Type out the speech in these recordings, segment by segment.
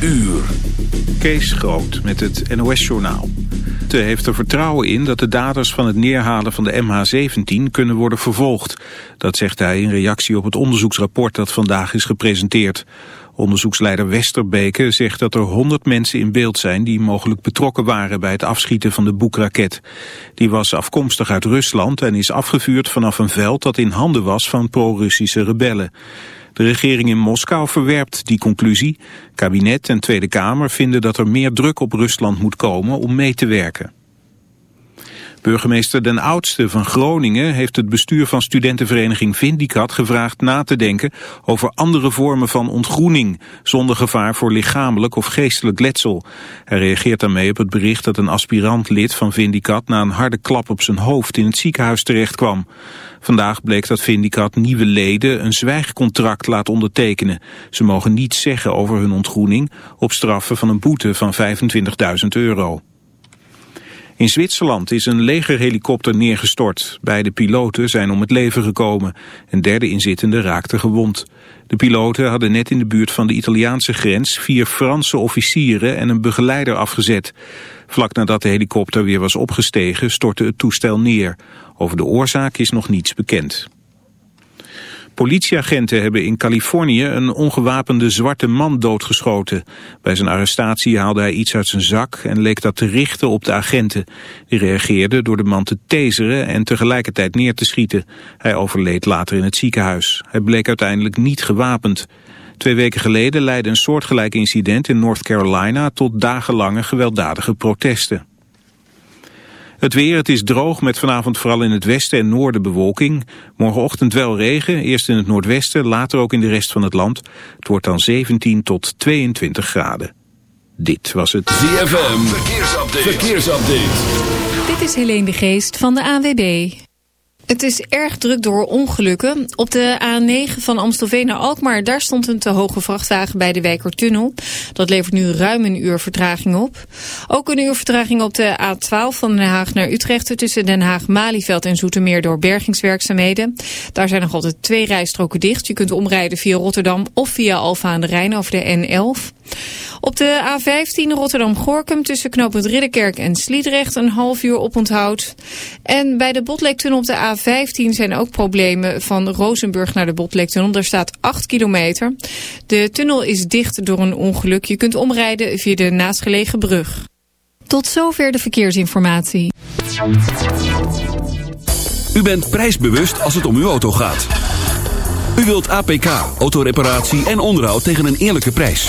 uur. Kees Groot met het NOS-journaal. Heeft er vertrouwen in dat de daders van het neerhalen van de MH17 kunnen worden vervolgd. Dat zegt hij in reactie op het onderzoeksrapport dat vandaag is gepresenteerd. Onderzoeksleider Westerbeke zegt dat er 100 mensen in beeld zijn die mogelijk betrokken waren bij het afschieten van de boekraket. Die was afkomstig uit Rusland en is afgevuurd vanaf een veld dat in handen was van pro-Russische rebellen. De regering in Moskou verwerpt die conclusie. Kabinet en Tweede Kamer vinden dat er meer druk op Rusland moet komen om mee te werken. Burgemeester Den Oudste van Groningen heeft het bestuur van studentenvereniging Vindicat gevraagd na te denken over andere vormen van ontgroening, zonder gevaar voor lichamelijk of geestelijk letsel. Hij reageert daarmee op het bericht dat een aspirant lid van Vindicat na een harde klap op zijn hoofd in het ziekenhuis terecht kwam. Vandaag bleek dat Vindicat nieuwe leden een zwijgcontract laat ondertekenen. Ze mogen niets zeggen over hun ontgroening op straffen van een boete van 25.000 euro. In Zwitserland is een legerhelikopter neergestort. Beide piloten zijn om het leven gekomen. Een derde inzittende raakte gewond. De piloten hadden net in de buurt van de Italiaanse grens vier Franse officieren en een begeleider afgezet. Vlak nadat de helikopter weer was opgestegen stortte het toestel neer. Over de oorzaak is nog niets bekend. Politieagenten hebben in Californië een ongewapende zwarte man doodgeschoten. Bij zijn arrestatie haalde hij iets uit zijn zak en leek dat te richten op de agenten. Die reageerden door de man te taseren en tegelijkertijd neer te schieten. Hij overleed later in het ziekenhuis. Hij bleek uiteindelijk niet gewapend. Twee weken geleden leidde een soortgelijk incident in North Carolina tot dagenlange gewelddadige protesten. Het weer, het is droog met vanavond vooral in het westen en noorden bewolking. Morgenochtend wel regen, eerst in het noordwesten, later ook in de rest van het land. Het wordt dan 17 tot 22 graden. Dit was het ZFM Verkeersupdate. Verkeersupdate. Dit is Helene de Geest van de AWB. Het is erg druk door ongelukken. Op de A9 van Amstelveen naar Alkmaar, daar stond een te hoge vrachtwagen bij de Wijkertunnel. Dat levert nu ruim een uur vertraging op. Ook een uur vertraging op de A12 van Den Haag naar Utrecht tussen Den Haag-Malieveld en Zoetermeer door bergingswerkzaamheden. Daar zijn nog altijd twee rijstroken dicht. Je kunt omrijden via Rotterdam of via Alfa aan de Rijn over de N11. Op de A15 Rotterdam-Gorkum tussen knooppunt Ridderkerk en Sliedrecht een half uur oponthoud. En bij de Botleektunnel op de A15 zijn ook problemen van Rozenburg naar de Botleektunnel. Daar staat 8 kilometer. De tunnel is dicht door een ongeluk. Je kunt omrijden via de naastgelegen brug. Tot zover de verkeersinformatie. U bent prijsbewust als het om uw auto gaat. U wilt APK, autoreparatie en onderhoud tegen een eerlijke prijs.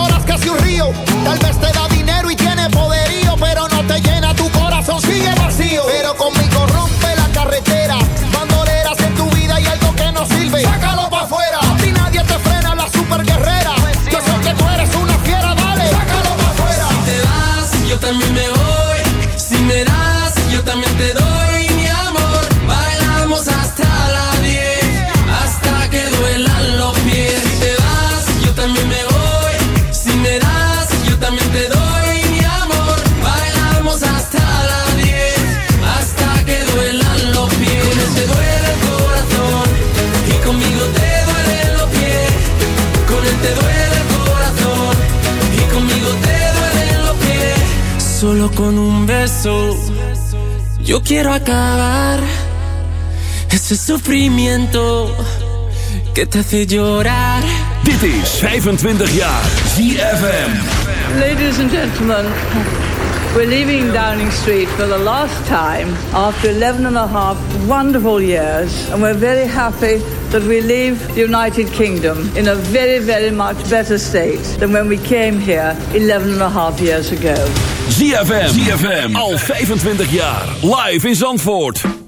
Lloras casi un río. Solo con un beso yo quiero acabar ese sufrimiento que te hace llorar. Dit is 25 jaar ZFM. Ladies and gentlemen, we're leaving Downing Street for the last time after 11 and a half wonderful years, and we're very happy that we leave the United Kingdom in a very, very much better state than when we came here 11 and a half years ago. ZFM. ZFM. Al 25 jaar. Live in Zandvoort.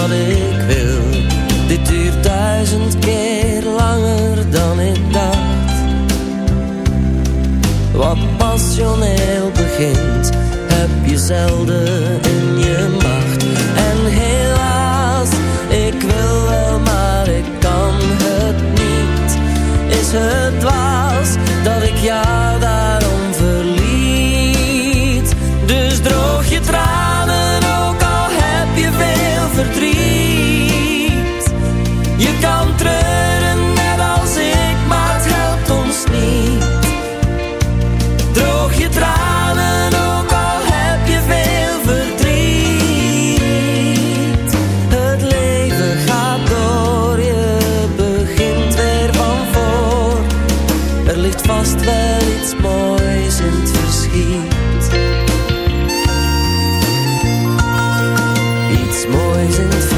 wat ik wil. Dit duurt duizend keer langer dan ik dacht. Wat passioneel begint, heb je zelden in je macht. En helaas, ik wil wel, maar ik kan het niet. Is het S'mores and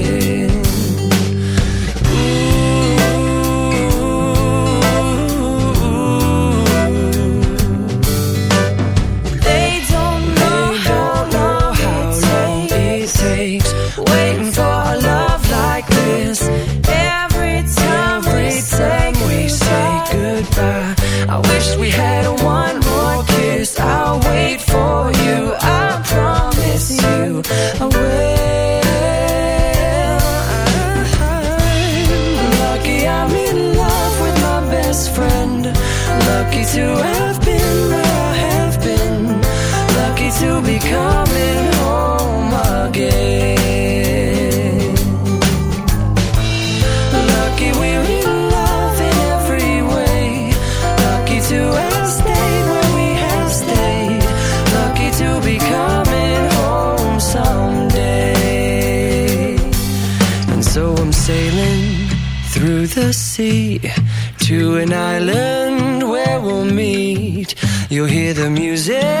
the music.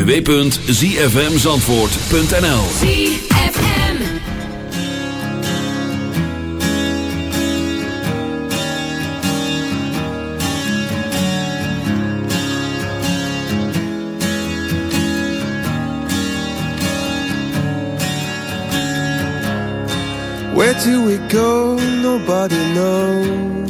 www.zfmzandvoort.nl ZFM. Where do we go? Nobody knows.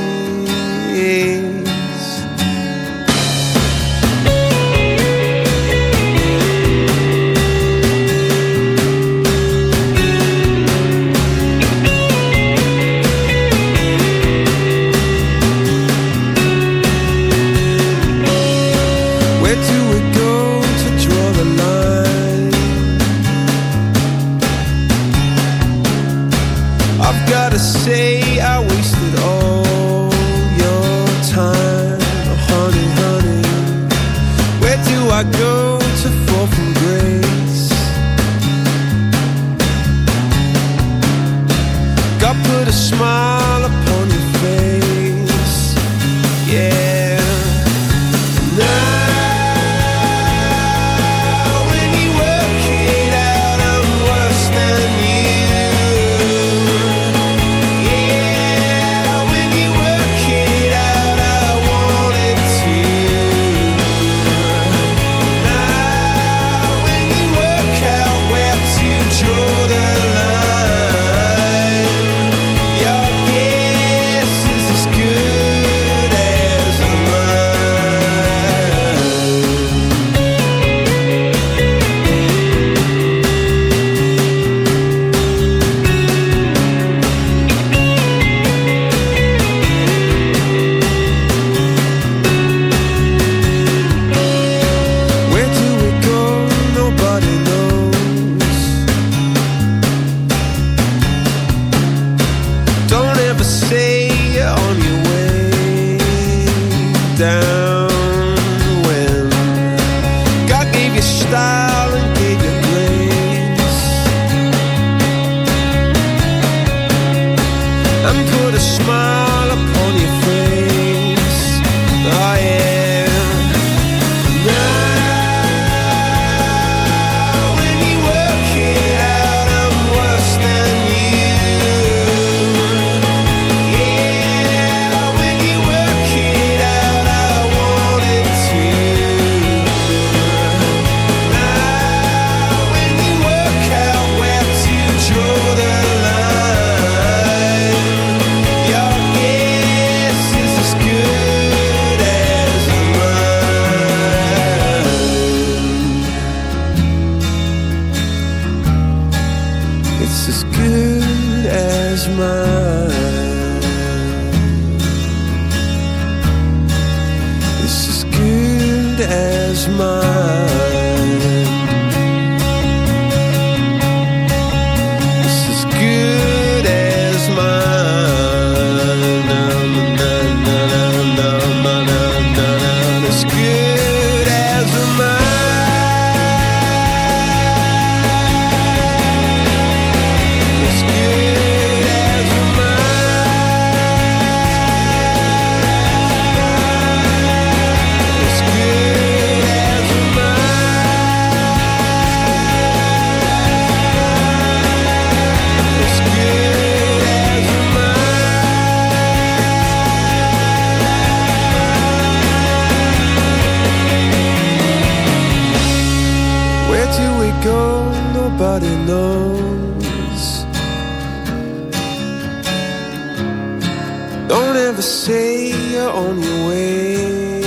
never say you're on your way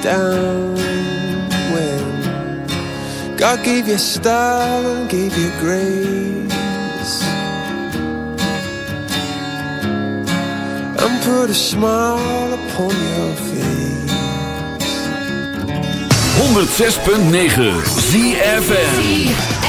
down when God gave you style and gave you grace and put a smile upon your face. 106.9 ZFN.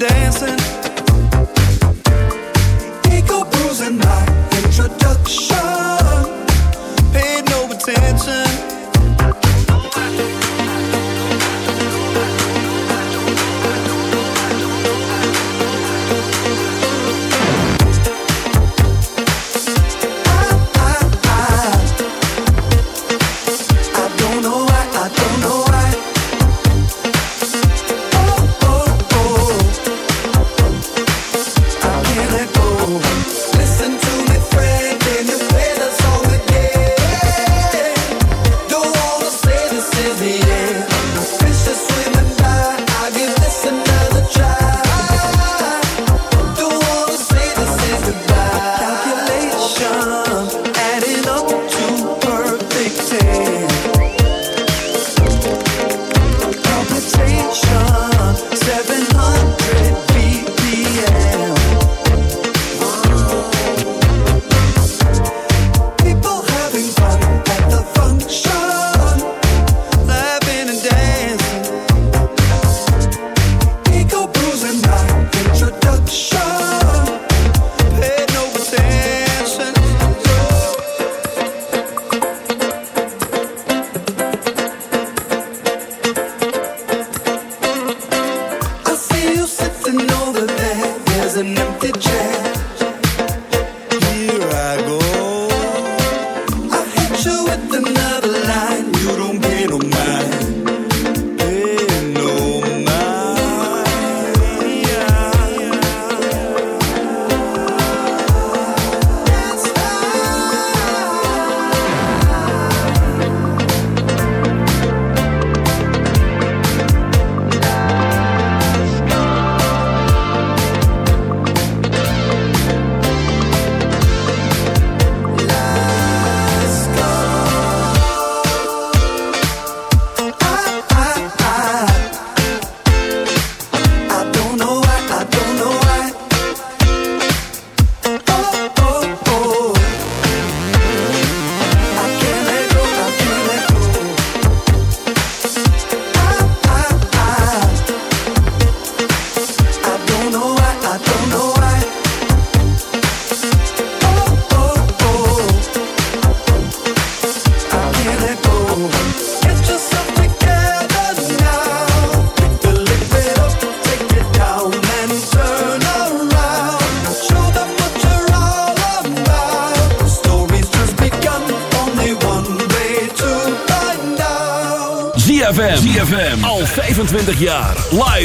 Dancing.